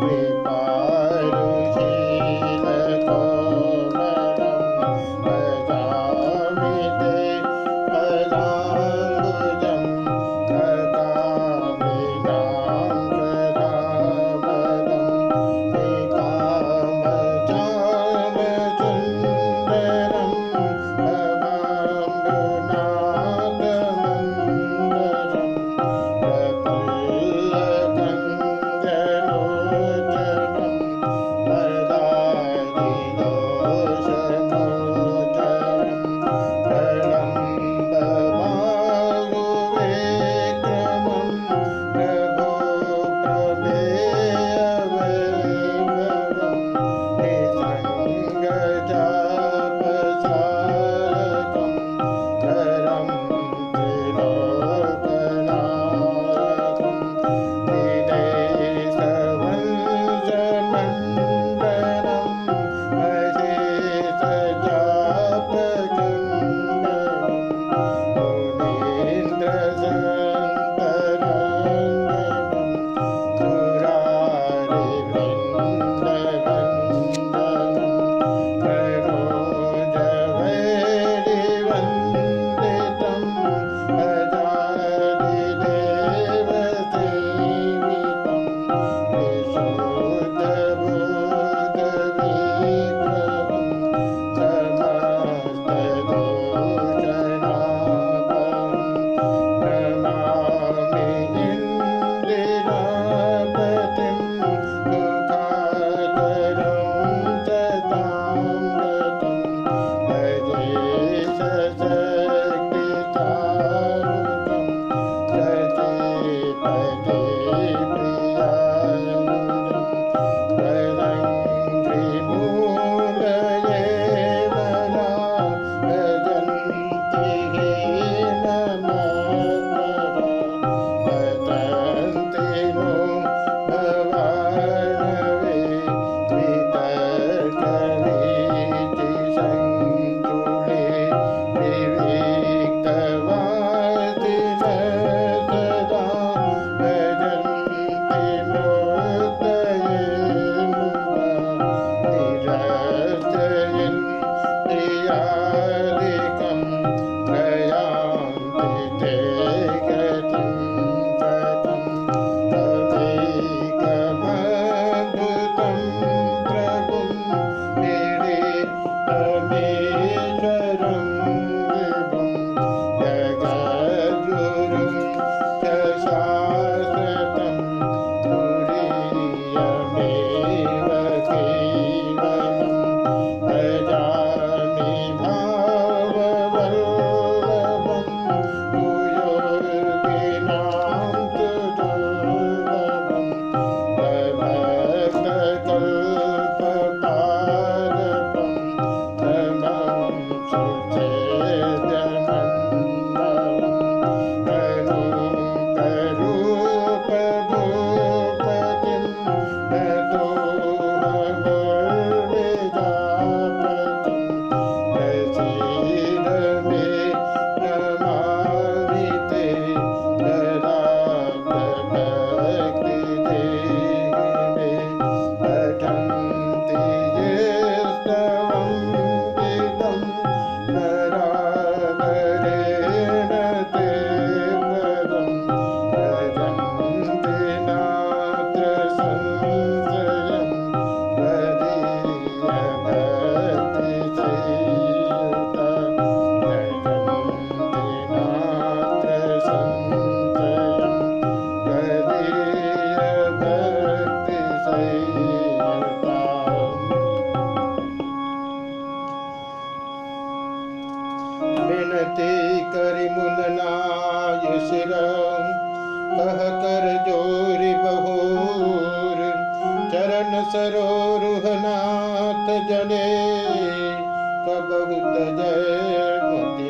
wind. Lord. करते करि मुननाय सिर कह कर जोरि बहोर। चरण सरोरुहनाथ जने कबहुत जय मुदिया